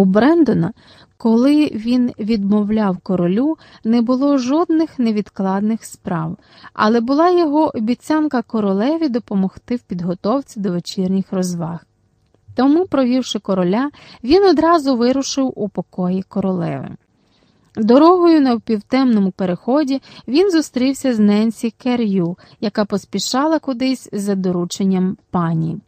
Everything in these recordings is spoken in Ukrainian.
У Брендона, коли він відмовляв королю, не було жодних невідкладних справ, але була його обіцянка королеві допомогти в підготовці до вечірніх розваг. Тому, провівши короля, він одразу вирушив у покої королеви. Дорогою на впівтемному переході він зустрівся з Ненсі Кер'ю, яка поспішала кудись за дорученням пані.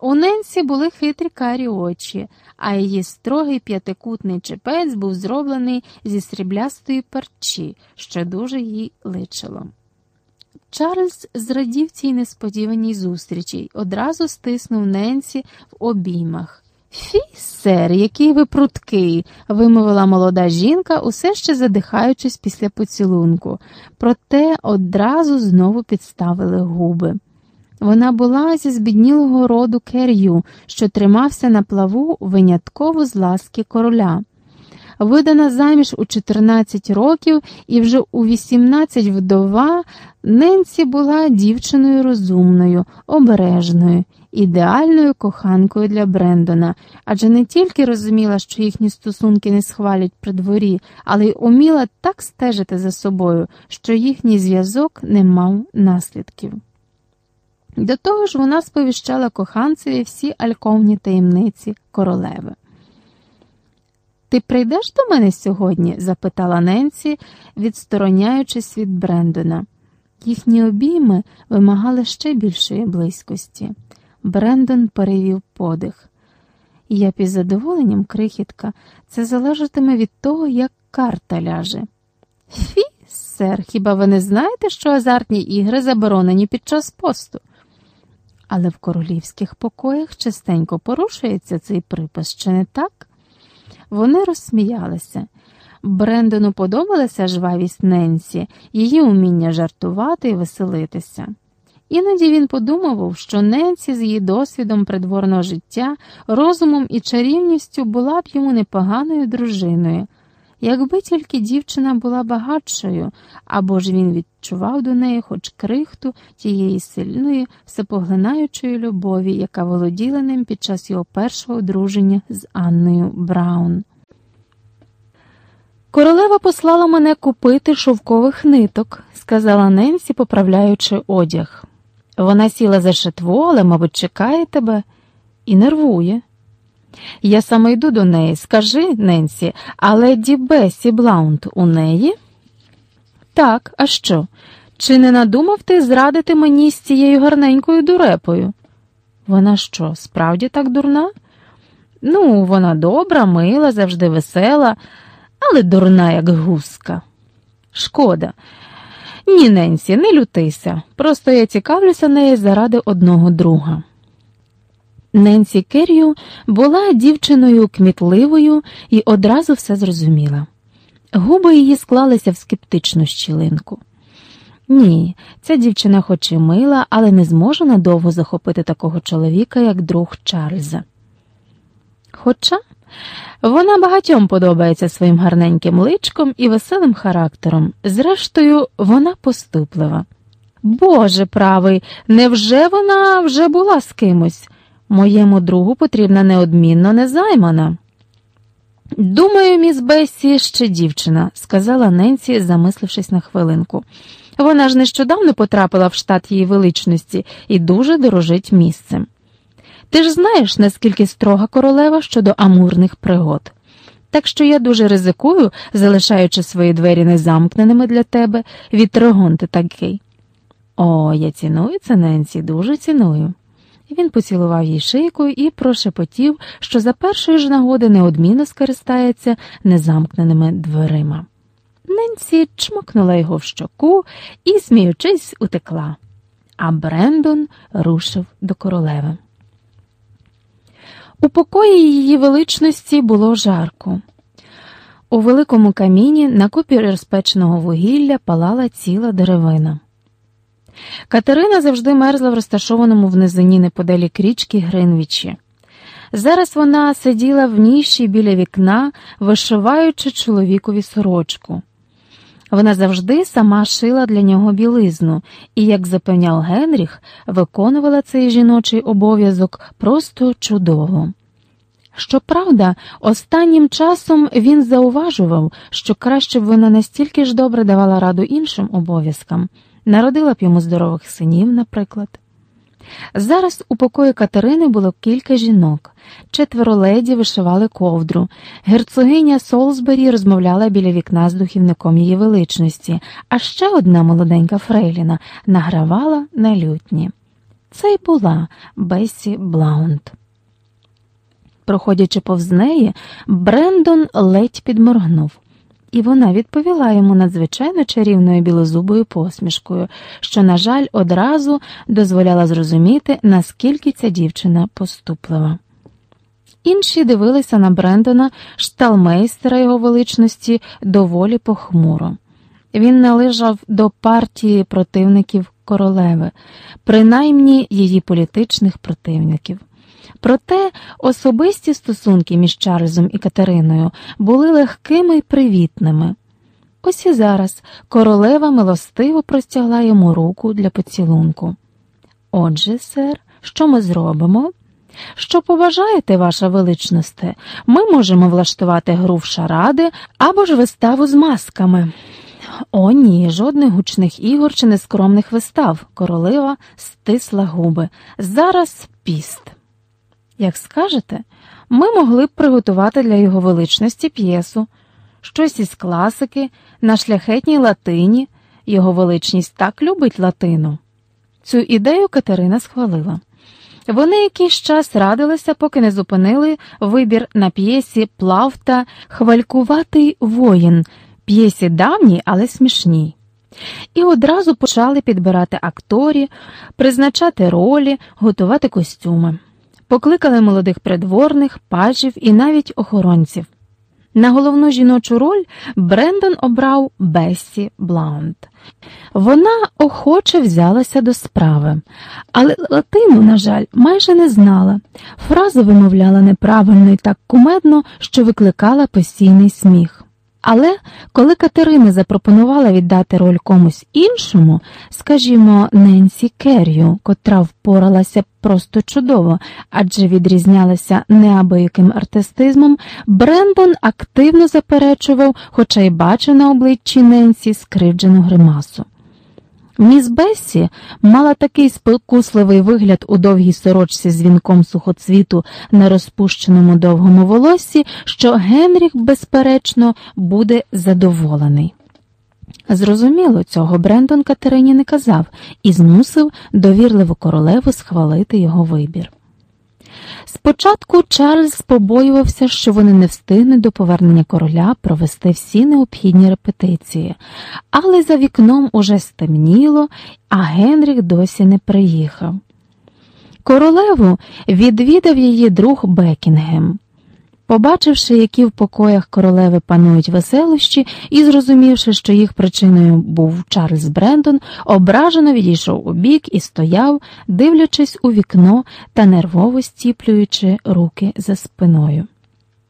У Ненсі були хитрі карі очі, а її строгий п'ятикутний чепець був зроблений зі сріблястої парчі, що дуже їй личило. Чарльз зрадів цій несподіваній зустрічі й одразу стиснув Ненсі в обіймах. Фі, сер, який ви пруткий, вимовила молода жінка, усе ще задихаючись після поцілунку, проте одразу знову підставили губи. Вона була зі збіднілого роду кер'ю, що тримався на плаву винятково з ласки короля. Видана заміж у 14 років і вже у 18 вдова, Ненсі була дівчиною розумною, обережною, ідеальною коханкою для Брендона, адже не тільки розуміла, що їхні стосунки не схвалять при дворі, але й уміла так стежити за собою, що їхній зв'язок не мав наслідків. До того ж, вона сповіщала коханцеві всі альковні таємниці королеви. Ти прийдеш до мене сьогодні? запитала Ненсі, відстороняючись від Брендона. Їхні обійми вимагали ще більшої близькості. Брендон перевів подих. Я під задоволенням, крихітка, це залежатиме від того, як карта ляже. Фі, сер, хіба ви не знаєте, що азартні ігри заборонені під час посту? Але в королівських покоях частенько порушується цей припис, чи не так? Вони розсміялися. Брендону подобалася жвавість Ненсі, її уміння жартувати і веселитися. Іноді він подумував, що Ненсі з її досвідом придворного життя, розумом і чарівністю була б йому непоганою дружиною, якби тільки дівчина була багатшою, або ж він відчував до неї хоч крихту тієї сильної, всепоглинаючої любові, яка володіла ним під час його першого одруження з Анною Браун. Королева послала мене купити шовкових ниток, сказала Ненсі, поправляючи одяг. Вона сіла за шитво, але, мабуть, чекає тебе і нервує. Я саме йду до неї. Скажи, Ненсі, а леді Бесі Блаунд у неї? Так, а що? Чи не надумав ти зрадити мені з цією гарненькою дурепою? Вона що, справді так дурна? Ну, вона добра, мила, завжди весела, але дурна, як гуска. Шкода. Ні, Ненсі, не лютися. Просто я цікавлюся нею заради одного друга. Ненсі Керрію була дівчиною кмітливою і одразу все зрозуміла. Губи її склалися в скептичну щілинку. Ні, ця дівчина хоч і мила, але не зможе надовго захопити такого чоловіка, як друг Чарльза. Хоча вона багатьом подобається своїм гарненьким личком і веселим характером. Зрештою, вона поступлива. Боже правий, невже вона вже була з кимось? Моєму другу потрібна неодмінно незаймана. Думаю, міс Бесі ще дівчина, сказала Ненсі, замислившись на хвилинку. Вона ж нещодавно потрапила в штат її величності і дуже дорожить місцем. Ти ж знаєш, наскільки строга королева щодо амурних пригод. Так що я дуже ризикую, залишаючи свої двері незамкненими для тебе, вітрогон ти такий. О, я ціную це, Ненсі, дуже ціную. Він поцілував їй шийку і прошепотів, що за першої ж нагоди неодмінно скористається незамкненими дверима. Ненсі чмокнула його в щоку і, сміючись, утекла, а Брендон рушив до королеви. У покої її величності було жарко. У великому каміні на купі розпеченого вугілля палала ціла деревина. Катерина завжди мерзла в розташованому в низині неподалік річки Гринвічі. Зараз вона сиділа в ніші біля вікна, вишиваючи чоловікові сорочку. Вона завжди сама шила для нього білизну і, як запевняв Генріх, виконувала цей жіночий обов'язок просто чудово. Щоправда, останнім часом він зауважував, що краще б вона настільки ж добре давала раду іншим обов'язкам, народила б йому здорових синів, наприклад. Зараз у покої Катерини було кілька жінок, четверо леді вишивали ковдру, герцогиня Солсбері розмовляла біля вікна з духівником її величності, а ще одна молоденька Фрейліна награвала на лютні. Це й була Бесі Блаунд. Проходячи повз неї, Брендон ледь підморгнув, і вона відповіла йому надзвичайно чарівною білозубою посмішкою, що, на жаль, одразу дозволяла зрозуміти, наскільки ця дівчина поступлива. Інші дивилися на Брендона, шталмейстера його величності, доволі похмуро. Він належав до партії противників королеви, принаймні її політичних противників. Проте особисті стосунки між Чарльзом і Катериною були легкими й привітними. Ось і зараз королева милостиво простягла йому руку для поцілунку. Отже, сер, що ми зробимо? Що побажаєте, ваша величносте, ми можемо влаштувати гру в шаради або ж виставу з масками. О, ні, жодних гучних ігор чи нескромних вистав. Королева стисла губи. Зараз піст. Як скажете, ми могли б приготувати для його величності п'єсу, щось із класики на шляхетній латині. Його величність так любить латину. Цю ідею Катерина схвалила. Вони якийсь час радилися, поки не зупинили вибір на п'єсі Плавта Хвалькуватий воїн, п'єсі давній, але смішній. І одразу почали підбирати акторів, призначати ролі, готувати костюми. Покликали молодих придворних, пажів і навіть охоронців. На головну жіночу роль Брендон обрав Бессі Блаунд. Вона охоче взялася до справи, але латину, на жаль, майже не знала. Фрази вимовляла неправильно і так кумедно, що викликала постійний сміх. Але коли Катерина запропонувала віддати роль комусь іншому, скажімо, Ненсі Керрію, котра впоралася просто чудово, адже відрізнялася неабияким артистизмом, Брендон активно заперечував, хоча й бачив на обличчі Ненсі скривджену гримасу. Міс Бессі мала такий спокусливий вигляд у довгій сорочці з вінком сухоцвіту на розпущеному довгому волоссі, що Генріх, безперечно, буде задоволений. Зрозуміло, цього Брендон Катерині не казав і змусив довірливу королеву схвалити його вибір. Спочатку Чарльз побоювався, що вони не встигнуть до повернення короля провести всі необхідні репетиції, але за вікном уже стемніло, а Генріх досі не приїхав. Королеву відвідав її друг Бекінгем. Побачивши, які в покоях королеви панують веселощі, і зрозумівши, що їх причиною був Чарльз Брендон, ображено відійшов у бік і стояв, дивлячись у вікно та нервово стіплюючи руки за спиною.